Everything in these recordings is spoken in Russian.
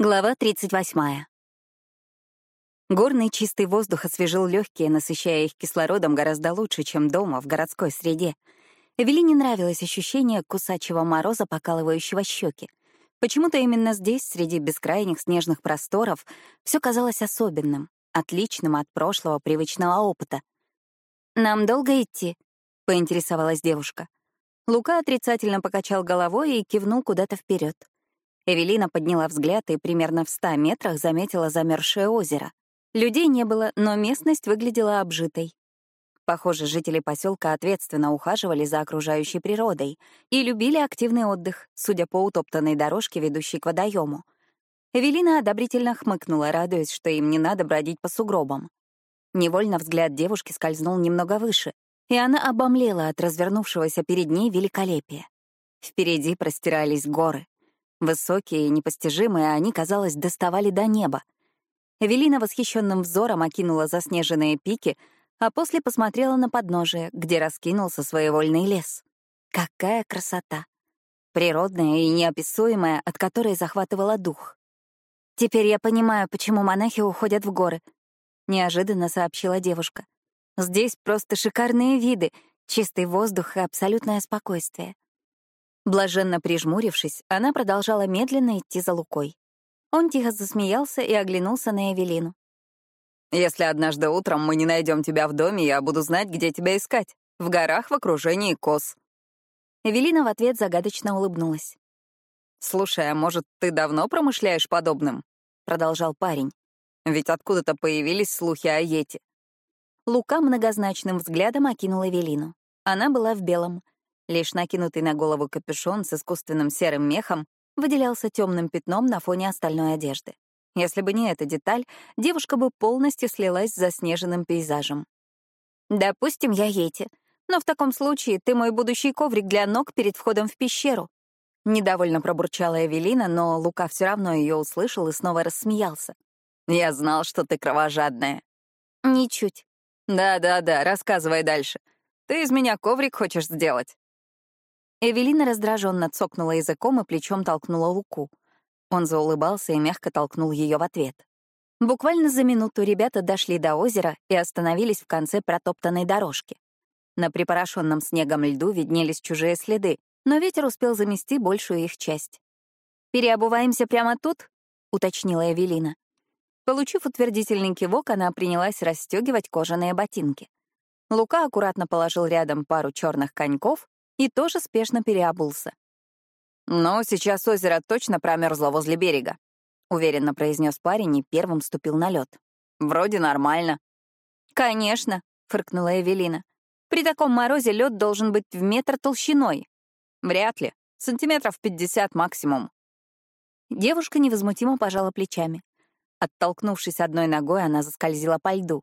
Глава 38. Горный чистый воздух освежил легкие, насыщая их кислородом гораздо лучше, чем дома, в городской среде. Эвелине нравилось ощущение кусачего мороза, покалывающего щеки. Почему-то именно здесь, среди бескрайних снежных просторов, все казалось особенным, отличным от прошлого привычного опыта. «Нам долго идти?» — поинтересовалась девушка. Лука отрицательно покачал головой и кивнул куда-то вперед. Эвелина подняла взгляд и примерно в ста метрах заметила замерзшее озеро. Людей не было, но местность выглядела обжитой. Похоже, жители поселка ответственно ухаживали за окружающей природой и любили активный отдых, судя по утоптанной дорожке, ведущей к водоему. Эвелина одобрительно хмыкнула, радуясь, что им не надо бродить по сугробам. Невольно взгляд девушки скользнул немного выше, и она обомлела от развернувшегося перед ней великолепия. Впереди простирались горы. Высокие и непостижимые, они, казалось, доставали до неба. Эвелина восхищенным взором окинула заснеженные пики, а после посмотрела на подножие, где раскинулся своевольный лес. Какая красота! Природная и неописуемая, от которой захватывала дух. «Теперь я понимаю, почему монахи уходят в горы», — неожиданно сообщила девушка. «Здесь просто шикарные виды, чистый воздух и абсолютное спокойствие. Блаженно прижмурившись, она продолжала медленно идти за Лукой. Он тихо засмеялся и оглянулся на Эвелину. «Если однажды утром мы не найдем тебя в доме, я буду знать, где тебя искать. В горах в окружении коз». Эвелина в ответ загадочно улыбнулась. «Слушай, а может, ты давно промышляешь подобным?» — продолжал парень. «Ведь откуда-то появились слухи о Йете». Лука многозначным взглядом окинул Эвелину. Она была в белом — Лишь накинутый на голову капюшон с искусственным серым мехом выделялся темным пятном на фоне остальной одежды. Если бы не эта деталь, девушка бы полностью слилась с заснеженным пейзажем. «Допустим, я Йети, но в таком случае ты мой будущий коврик для ног перед входом в пещеру». Недовольно пробурчала Эвелина, но Лука все равно ее услышал и снова рассмеялся. «Я знал, что ты кровожадная». «Ничуть». «Да-да-да, рассказывай дальше. Ты из меня коврик хочешь сделать?» Эвелина раздраженно цокнула языком и плечом толкнула Луку. Он заулыбался и мягко толкнул ее в ответ. Буквально за минуту ребята дошли до озера и остановились в конце протоптанной дорожки. На припорошенном снегом льду виднелись чужие следы, но ветер успел замести большую их часть. «Переобуваемся прямо тут?» — уточнила Эвелина. Получив утвердительный кивок, она принялась расстегивать кожаные ботинки. Лука аккуратно положил рядом пару черных коньков и тоже спешно переобулся. «Но сейчас озеро точно промерзло возле берега», — уверенно произнес парень и первым ступил на лед. «Вроде нормально». «Конечно», — фыркнула Эвелина. «При таком морозе лед должен быть в метр толщиной». «Вряд ли. Сантиметров пятьдесят максимум». Девушка невозмутимо пожала плечами. Оттолкнувшись одной ногой, она заскользила по льду.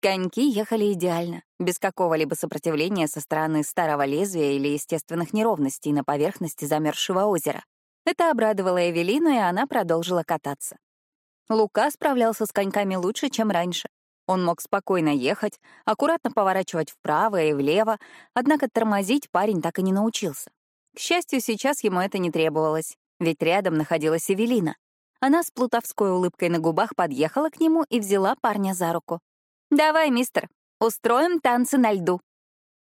Коньки ехали идеально, без какого-либо сопротивления со стороны старого лезвия или естественных неровностей на поверхности замерзшего озера. Это обрадовало Эвелину, и она продолжила кататься. Лука справлялся с коньками лучше, чем раньше. Он мог спокойно ехать, аккуратно поворачивать вправо и влево, однако тормозить парень так и не научился. К счастью, сейчас ему это не требовалось, ведь рядом находилась Эвелина. Она с плутовской улыбкой на губах подъехала к нему и взяла парня за руку. «Давай, мистер, устроим танцы на льду».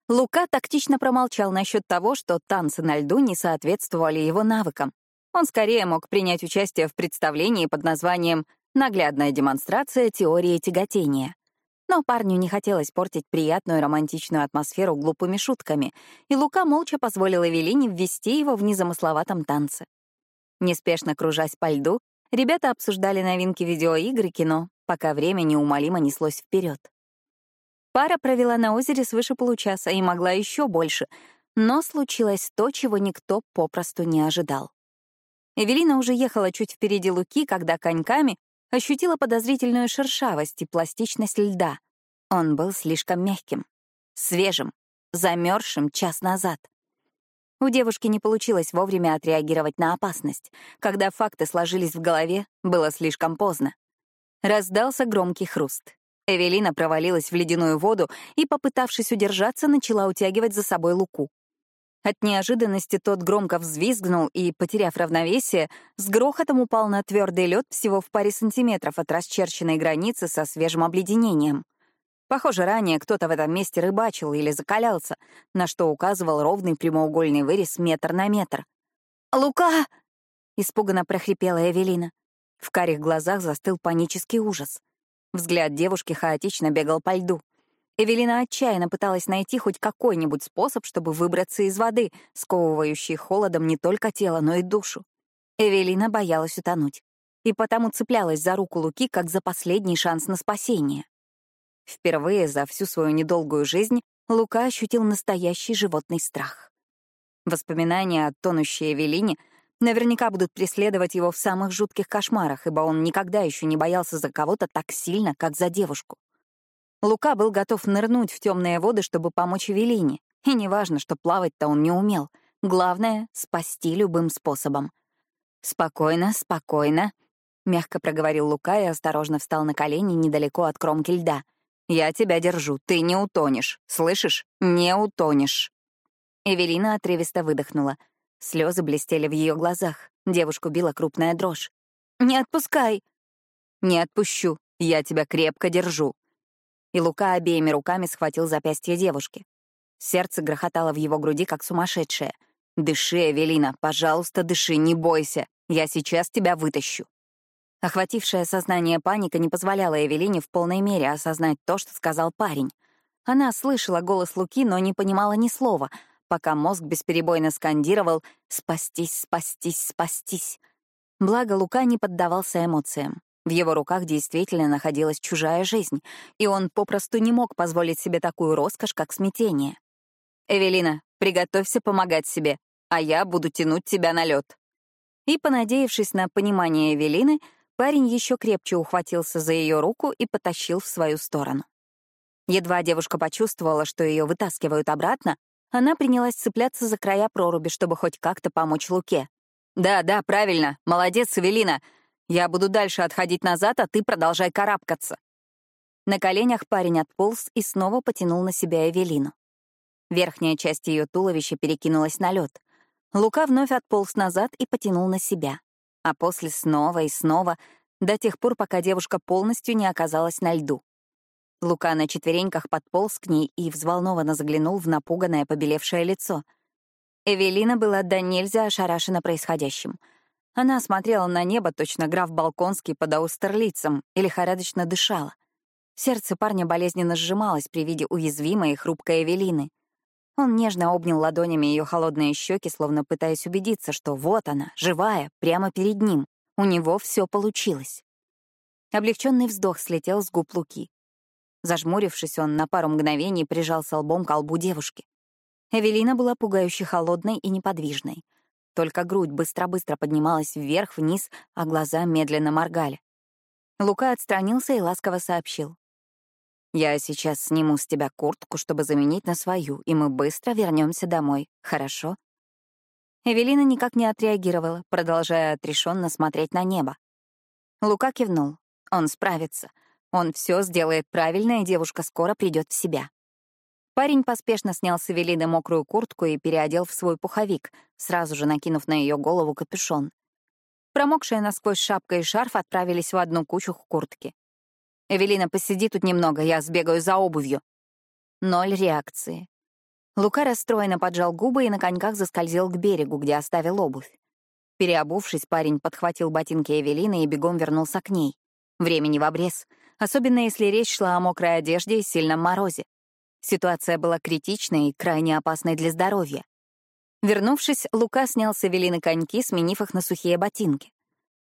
Лука тактично промолчал насчет того, что танцы на льду не соответствовали его навыкам. Он скорее мог принять участие в представлении под названием «Наглядная демонстрация теории тяготения». Но парню не хотелось портить приятную романтичную атмосферу глупыми шутками, и Лука молча позволил Эвелине ввести его в незамысловатом танце. Неспешно кружась по льду, ребята обсуждали новинки видеоигр и кино, пока время неумолимо неслось вперед. Пара провела на озере свыше получаса и могла еще больше, но случилось то, чего никто попросту не ожидал. Эвелина уже ехала чуть впереди Луки, когда коньками ощутила подозрительную шершавость и пластичность льда. Он был слишком мягким, свежим, замерзшим час назад. У девушки не получилось вовремя отреагировать на опасность. Когда факты сложились в голове, было слишком поздно. Раздался громкий хруст. Эвелина провалилась в ледяную воду и, попытавшись удержаться, начала утягивать за собой Луку. От неожиданности тот громко взвизгнул и, потеряв равновесие, с грохотом упал на твердый лед всего в паре сантиметров от расчерченной границы со свежим обледенением. Похоже, ранее кто-то в этом месте рыбачил или закалялся, на что указывал ровный прямоугольный вырез метр на метр. «Лука!» — испуганно прохрипела Эвелина. В карих глазах застыл панический ужас. Взгляд девушки хаотично бегал по льду. Эвелина отчаянно пыталась найти хоть какой-нибудь способ, чтобы выбраться из воды, сковывающей холодом не только тело, но и душу. Эвелина боялась утонуть и потому цеплялась за руку Луки как за последний шанс на спасение. Впервые за всю свою недолгую жизнь Лука ощутил настоящий животный страх. Воспоминания о тонущей Эвелине наверняка будут преследовать его в самых жутких кошмарах, ибо он никогда еще не боялся за кого-то так сильно, как за девушку. Лука был готов нырнуть в темные воды, чтобы помочь Эвелине. И неважно, что плавать-то он не умел. Главное — спасти любым способом. «Спокойно, спокойно», — мягко проговорил Лука и осторожно встал на колени недалеко от кромки льда. «Я тебя держу, ты не утонешь. Слышишь? Не утонешь». Эвелина отрывисто выдохнула. Слезы блестели в ее глазах. Девушку била крупная дрожь. «Не отпускай!» «Не отпущу. Я тебя крепко держу и Лука обеими руками схватил запястье девушки. Сердце грохотало в его груди, как сумасшедшее. «Дыши, Эвелина, пожалуйста, дыши, не бойся. Я сейчас тебя вытащу». Охватившее сознание паника не позволяла Эвелине в полной мере осознать то, что сказал парень. Она слышала голос Луки, но не понимала ни слова, пока мозг бесперебойно скандировал «спастись, спастись, спастись». Благо Лука не поддавался эмоциям. В его руках действительно находилась чужая жизнь, и он попросту не мог позволить себе такую роскошь, как смятение. «Эвелина, приготовься помогать себе, а я буду тянуть тебя на лед. И, понадеявшись на понимание Эвелины, парень еще крепче ухватился за ее руку и потащил в свою сторону. Едва девушка почувствовала, что ее вытаскивают обратно, она принялась цепляться за края проруби, чтобы хоть как-то помочь Луке. «Да, да, правильно. Молодец, Эвелина. Я буду дальше отходить назад, а ты продолжай карабкаться». На коленях парень отполз и снова потянул на себя Эвелину. Верхняя часть ее туловища перекинулась на лед. Лука вновь отполз назад и потянул на себя. А после снова и снова, до тех пор, пока девушка полностью не оказалась на льду. Лука на четвереньках подполз к ней и взволнованно заглянул в напуганное побелевшее лицо. Эвелина была до нельзя ошарашена происходящим — она смотрела на небо, точно граф Балконский под Аустерлицем, и лихорадочно дышала. Сердце парня болезненно сжималось при виде уязвимой и хрупкой Эвелины. Он нежно обнял ладонями ее холодные щеки, словно пытаясь убедиться, что вот она, живая, прямо перед ним. У него все получилось. Облегченный вздох слетел с губ Луки. Зажмурившись, он на пару мгновений прижался лбом к лбу девушки. Эвелина была пугающе холодной и неподвижной — только грудь быстро-быстро поднималась вверх-вниз, а глаза медленно моргали. Лука отстранился и ласково сообщил. «Я сейчас сниму с тебя куртку, чтобы заменить на свою, и мы быстро вернемся домой, хорошо?» Эвелина никак не отреагировала, продолжая отрешенно смотреть на небо. Лука кивнул. Он справится. Он все сделает правильно, и девушка скоро придет в себя. Парень поспешно снял с Эвелины мокрую куртку и переодел в свой пуховик, сразу же накинув на ее голову капюшон. Промокшая насквозь шапка и шарф отправились в одну кучу к куртке. «Эвелина, посиди тут немного, я сбегаю за обувью». Ноль реакции. Лука расстроенно поджал губы и на коньках заскользил к берегу, где оставил обувь. Переобувшись, парень подхватил ботинки Эвелины и бегом вернулся к ней. Времени в обрез, особенно если речь шла о мокрой одежде и сильном морозе. Ситуация была критичной и крайне опасной для здоровья. Вернувшись, Лука снял с Эвелины коньки, сменив их на сухие ботинки.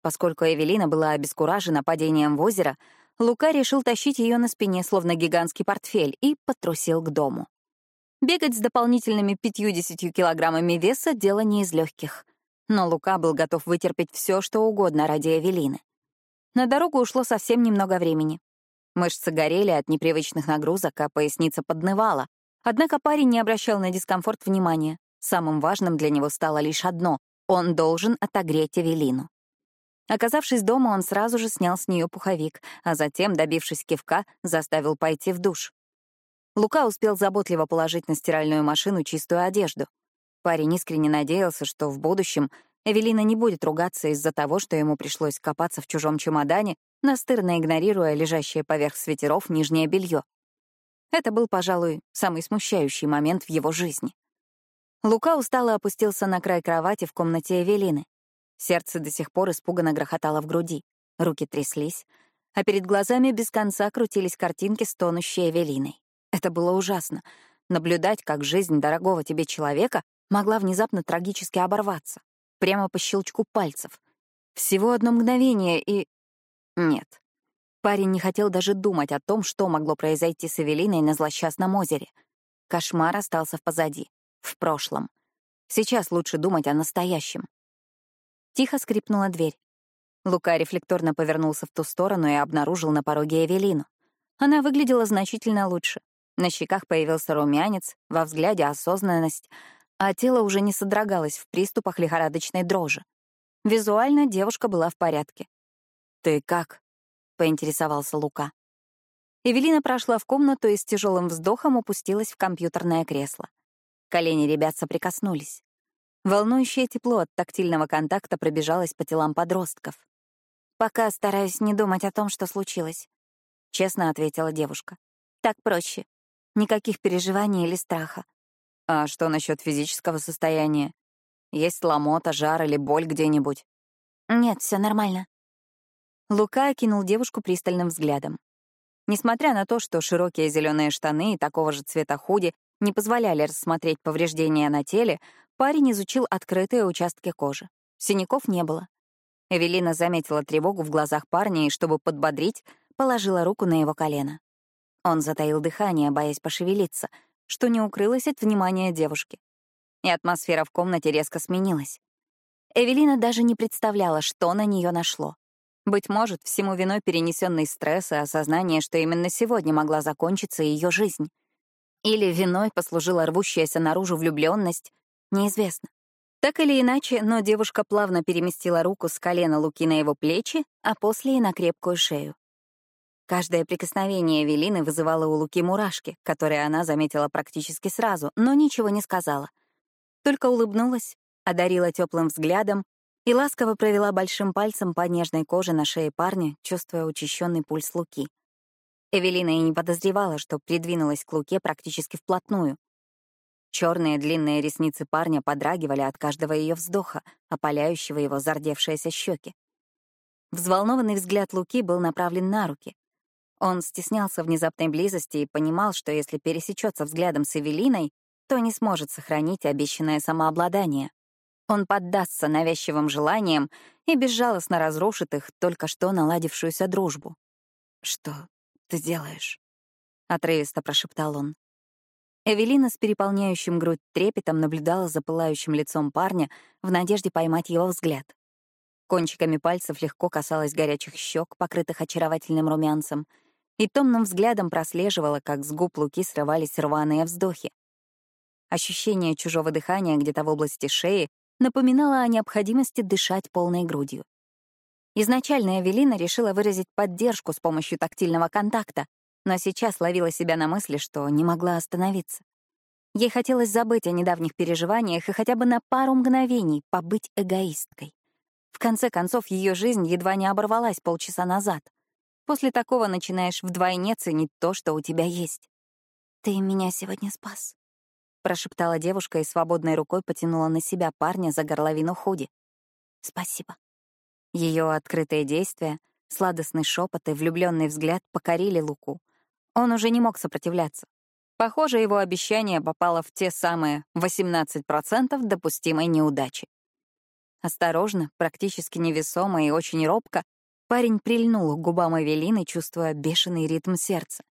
Поскольку Эвелина была обескуражена падением в озеро, Лука решил тащить ее на спине, словно гигантский портфель, и потрусил к дому. Бегать с дополнительными 50 килограммами веса — дело не из легких. Но Лука был готов вытерпеть все, что угодно ради Эвелины. На дорогу ушло совсем немного времени. Мышцы горели от непривычных нагрузок, а поясница поднывала. Однако парень не обращал на дискомфорт внимания. Самым важным для него стало лишь одно — он должен отогреть Эвелину. Оказавшись дома, он сразу же снял с нее пуховик, а затем, добившись кивка, заставил пойти в душ. Лука успел заботливо положить на стиральную машину чистую одежду. Парень искренне надеялся, что в будущем Эвелина не будет ругаться из-за того, что ему пришлось копаться в чужом чемодане, настырно игнорируя лежащее поверх свитеров нижнее белье. Это был, пожалуй, самый смущающий момент в его жизни. Лука устало опустился на край кровати в комнате Эвелины. Сердце до сих пор испуганно грохотало в груди, руки тряслись, а перед глазами без конца крутились картинки с тонущей Эвелиной. Это было ужасно — наблюдать, как жизнь дорогого тебе человека могла внезапно трагически оборваться, прямо по щелчку пальцев. Всего одно мгновение и... Нет. Парень не хотел даже думать о том, что могло произойти с Эвелиной на злосчастном озере. Кошмар остался позади, в прошлом. Сейчас лучше думать о настоящем. Тихо скрипнула дверь. Лука рефлекторно повернулся в ту сторону и обнаружил на пороге Эвелину. Она выглядела значительно лучше. На щеках появился румянец, во взгляде осознанность, а тело уже не содрогалось в приступах лихорадочной дрожи. Визуально девушка была в порядке. «Ты как?» — поинтересовался Лука. Эвелина прошла в комнату и с тяжелым вздохом упустилась в компьютерное кресло. Колени ребят соприкоснулись. Волнующее тепло от тактильного контакта пробежалось по телам подростков. «Пока стараюсь не думать о том, что случилось», — честно ответила девушка. «Так проще. Никаких переживаний или страха. А что насчет физического состояния? Есть ломота, жар или боль где-нибудь? Нет, все нормально. Лука окинул девушку пристальным взглядом. Несмотря на то, что широкие зеленые штаны и такого же цвета худи не позволяли рассмотреть повреждения на теле, парень изучил открытые участки кожи. Синяков не было. Эвелина заметила тревогу в глазах парня и, чтобы подбодрить, положила руку на его колено. Он затаил дыхание, боясь пошевелиться, что не укрылось от внимания девушки. И атмосфера в комнате резко сменилась. Эвелина даже не представляла, что на нее нашло. Быть может, всему виной перенесенный стресс и осознание, что именно сегодня могла закончиться ее жизнь. Или виной послужила рвущаяся наружу влюбленность, неизвестно. Так или иначе, но девушка плавно переместила руку с колена Луки на его плечи, а после и на крепкую шею. Каждое прикосновение Эвелины вызывало у Луки мурашки, которые она заметила практически сразу, но ничего не сказала. Только улыбнулась, одарила теплым взглядом и ласково провела большим пальцем по нежной коже на шее парня, чувствуя учащенный пульс Луки. Эвелина и не подозревала, что придвинулась к Луке практически вплотную. Черные длинные ресницы парня подрагивали от каждого ее вздоха, опаляющего его зардевшиеся щеки. Взволнованный взгляд Луки был направлен на руки. Он стеснялся внезапной близости и понимал, что если пересечется взглядом с Эвелиной, то не сможет сохранить обещанное самообладание. Он поддастся навязчивым желаниям и безжалостно разрушит их только что наладившуюся дружбу. «Что ты делаешь?» — отрывисто прошептал он. Эвелина с переполняющим грудь трепетом наблюдала за пылающим лицом парня в надежде поймать его взгляд. Кончиками пальцев легко касалась горячих щек, покрытых очаровательным румянцем — и томным взглядом прослеживала, как с губ Луки срывались рваные вздохи. Ощущение чужого дыхания где-то в области шеи напоминало о необходимости дышать полной грудью. Изначально Эвелина решила выразить поддержку с помощью тактильного контакта, но сейчас ловила себя на мысли, что не могла остановиться. Ей хотелось забыть о недавних переживаниях и хотя бы на пару мгновений побыть эгоисткой. В конце концов, ее жизнь едва не оборвалась полчаса назад. После такого начинаешь вдвойне ценить то, что у тебя есть. «Ты меня сегодня спас», — прошептала девушка и свободной рукой потянула на себя парня за горловину худи. «Спасибо». Ее открытые действия, сладостный шепот и влюбленный взгляд покорили Луку. Он уже не мог сопротивляться. Похоже, его обещание попало в те самые 18% допустимой неудачи. Осторожно, практически невесомо и очень робко Парень прильнул к губам Эвелины, чувствуя бешеный ритм сердца.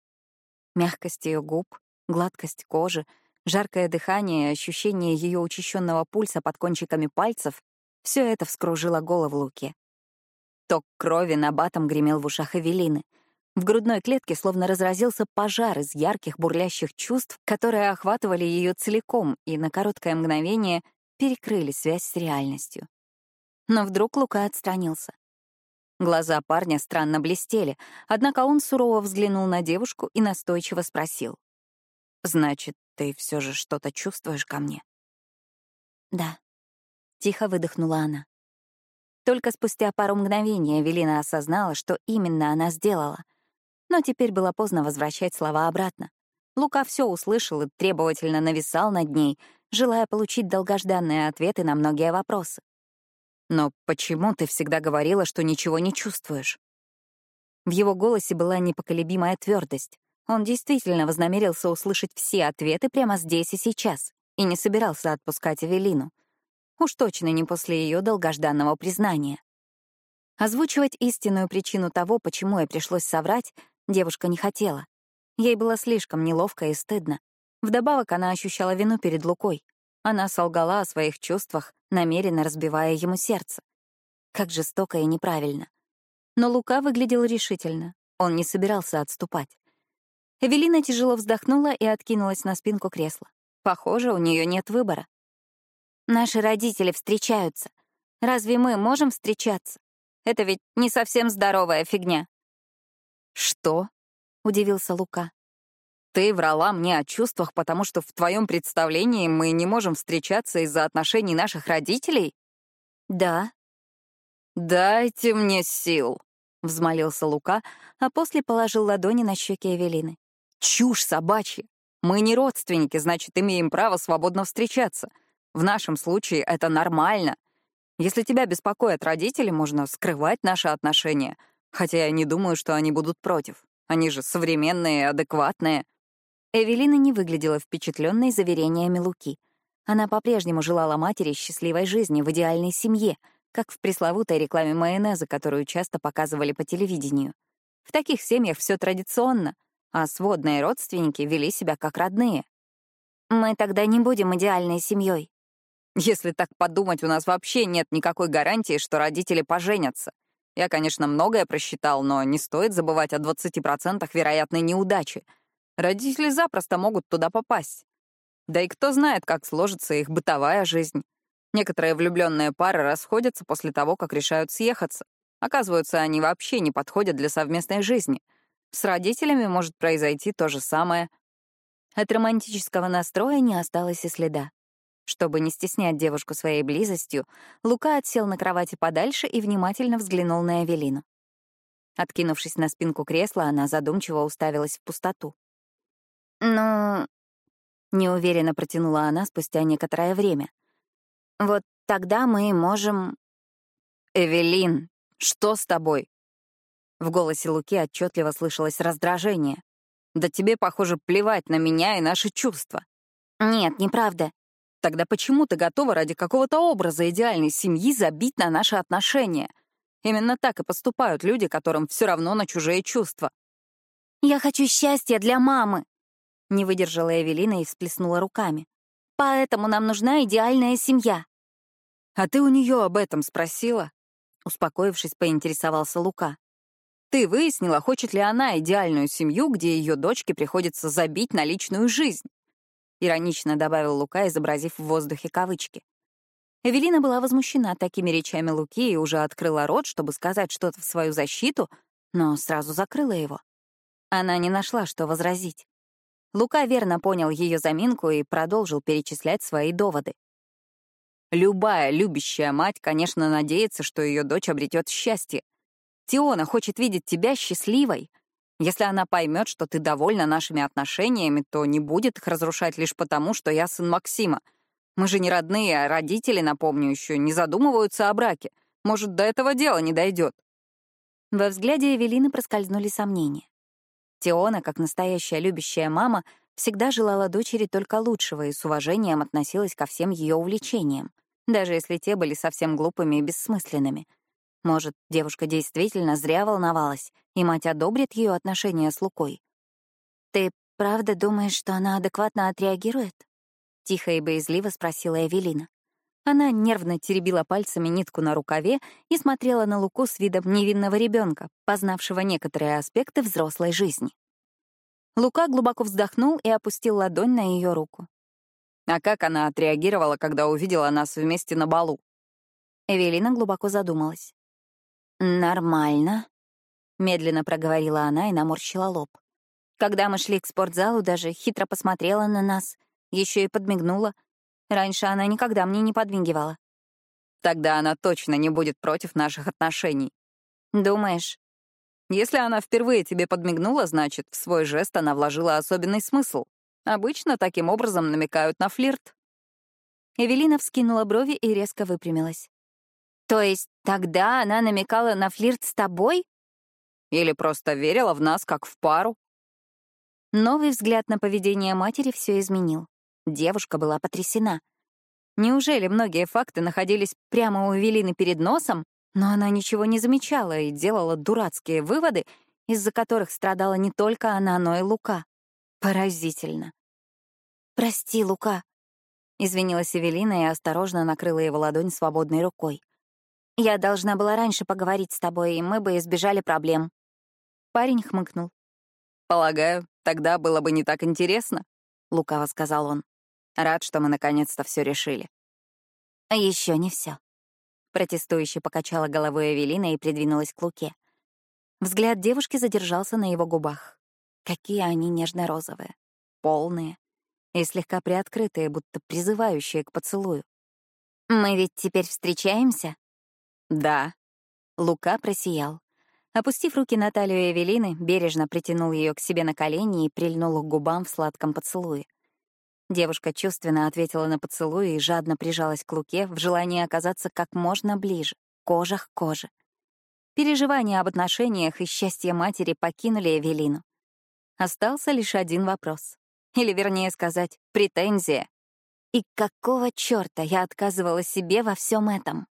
Мягкость ее губ, гладкость кожи, жаркое дыхание ощущение ее учащенного пульса под кончиками пальцев — все это вскружило голову Луке. Ток крови на батом гремел в ушах Эвелины. В грудной клетке словно разразился пожар из ярких бурлящих чувств, которые охватывали ее целиком и на короткое мгновение перекрыли связь с реальностью. Но вдруг Лука отстранился. Глаза парня странно блестели, однако он сурово взглянул на девушку и настойчиво спросил. «Значит, ты все же что-то чувствуешь ко мне?» Да. Тихо выдохнула она. Только спустя пару мгновений Эвелина осознала, что именно она сделала. Но теперь было поздно возвращать слова обратно. Лука все услышал и требовательно нависал над ней, желая получить долгожданные ответы на многие вопросы. «Но почему ты всегда говорила, что ничего не чувствуешь?» В его голосе была непоколебимая твердость. Он действительно вознамерился услышать все ответы прямо здесь и сейчас и не собирался отпускать Эвелину. Уж точно не после ее долгожданного признания. Озвучивать истинную причину того, почему ей пришлось соврать, девушка не хотела. Ей было слишком неловко и стыдно. Вдобавок она ощущала вину перед Лукой. Она солгала о своих чувствах, намеренно разбивая ему сердце. Как жестоко и неправильно. Но Лука выглядел решительно. Он не собирался отступать. Эвелина тяжело вздохнула и откинулась на спинку кресла. Похоже, у нее нет выбора. Наши родители встречаются. Разве мы можем встречаться? Это ведь не совсем здоровая фигня. Что? удивился Лука. Ты врала мне о чувствах, потому что в твоем представлении мы не можем встречаться из-за отношений наших родителей? Да. Дайте мне сил, взмолился Лука, а после положил ладони на щеки Эвелины. Чушь собачья. Мы не родственники, значит, имеем право свободно встречаться. В нашем случае это нормально. Если тебя беспокоят родители, можно скрывать наши отношения, хотя я не думаю, что они будут против. Они же современные, адекватные. Эвелина не выглядела впечатленной заверениями Луки. Она по-прежнему желала матери счастливой жизни в идеальной семье, как в пресловутой рекламе майонеза, которую часто показывали по телевидению. В таких семьях все традиционно, а сводные родственники вели себя как родные. Мы тогда не будем идеальной семьей, если так подумать, у нас вообще нет никакой гарантии, что родители поженятся. Я, конечно, многое просчитал, но не стоит забывать о 20% вероятной неудачи. Родители запросто могут туда попасть. Да и кто знает, как сложится их бытовая жизнь. Некоторые влюбленные пары расходятся после того, как решают съехаться. Оказывается, они вообще не подходят для совместной жизни. С родителями может произойти то же самое. От романтического настроя не осталось и следа. Чтобы не стеснять девушку своей близостью, Лука отсел на кровати подальше и внимательно взглянул на Эвелину. Откинувшись на спинку кресла, она задумчиво уставилась в пустоту. «Ну...» — неуверенно протянула она спустя некоторое время. «Вот тогда мы можем...» «Эвелин, что с тобой?» В голосе Луки отчетливо слышалось раздражение. «Да тебе, похоже, плевать на меня и наши чувства». «Нет, неправда. Тогда почему ты готова ради какого-то образа идеальной семьи забить на наши отношения? Именно так и поступают люди, которым все равно на чужие чувства. «Я хочу счастья для мамы!» Не выдержала Эвелина и всплеснула руками. «Поэтому нам нужна идеальная семья». «А ты у нее об этом спросила?» Успокоившись, поинтересовался Лука. «Ты выяснила, хочет ли она идеальную семью, где ее дочке приходится забить на личную жизнь?» иронично добавил Лука, изобразив в воздухе кавычки. Эвелина была возмущена такими речами Луки и уже открыла рот, чтобы сказать что-то в свою защиту, но сразу закрыла его. Она не нашла, что возразить. Лука верно понял ее заминку и продолжил перечислять свои доводы. Любая любящая мать, конечно, надеется, что ее дочь обретет счастье. Тиона хочет видеть тебя счастливой — если она поймет, что ты довольна нашими отношениями, то не будет их разрушать лишь потому, что я сын Максима. Мы же не родные, а родители, напомню, еще не задумываются о браке. Может, до этого дела не дойдет. Во взгляде Эвелины проскользнули сомнения. Теона, как настоящая любящая мама, всегда желала дочери только лучшего и с уважением относилась ко всем ее увлечениям, даже если те были совсем глупыми и бессмысленными — может, девушка действительно зря волновалась, и мать одобрит ее отношения с Лукой. «Ты правда думаешь, что она адекватно отреагирует?» — тихо и боязливо спросила Эвелина. Она нервно теребила пальцами нитку на рукаве и смотрела на Луку с видом невинного ребенка, познавшего некоторые аспекты взрослой жизни. Лука глубоко вздохнул и опустил ладонь на ее руку. А как она отреагировала, когда увидела нас вместе на балу? Эвелина глубоко задумалась. «Нормально», — медленно проговорила она и наморщила лоб. Когда мы шли к спортзалу, даже хитро посмотрела на нас, еще и подмигнула. Раньше она никогда мне не подмигивала. Тогда она точно не будет против наших отношений. Думаешь? Если она впервые тебе подмигнула, значит, в свой жест она вложила особенный смысл. Обычно таким образом намекают на флирт. Эвелина вскинула брови и резко выпрямилась. То есть тогда она намекала на флирт с тобой? Или просто верила в нас, как в пару? Новый взгляд на поведение матери все изменил. Девушка была потрясена. Неужели многие факты находились прямо у Эвелины перед носом, но она ничего не замечала и делала дурацкие выводы, из-за которых страдала не только она, но и Лука. Поразительно. «Прости, Лука», — извинилась Эвелина и осторожно накрыла его ладонь свободной рукой. «Я должна была раньше поговорить с тобой, и мы бы избежали проблем». Парень хмыкнул. «Полагаю, тогда было бы не так интересно», — лукаво сказал он. «Рад, что мы наконец-то все решили». «А еще не все. Протестующе покачала головой Эвелина и придвинулась к Луке. Взгляд девушки задержался на его губах. Какие они нежно-розовые, полные и слегка приоткрытые, будто призывающие к поцелую. «Мы ведь теперь встречаемся?» «Да». Лука просиял. Опустив руки на талию Эвелины, бережно притянул ее к себе на колени и прильнул к губам в сладком поцелуе. Девушка чувственно ответила на поцелуй и жадно прижалась к Луке в желании оказаться как можно ближе, кожа к коже. Переживания об отношениях и счастье матери покинули Эвелину. Остался лишь один вопрос. Или, вернее сказать, претензия. И какого чёрта я отказывала себе во всем этом?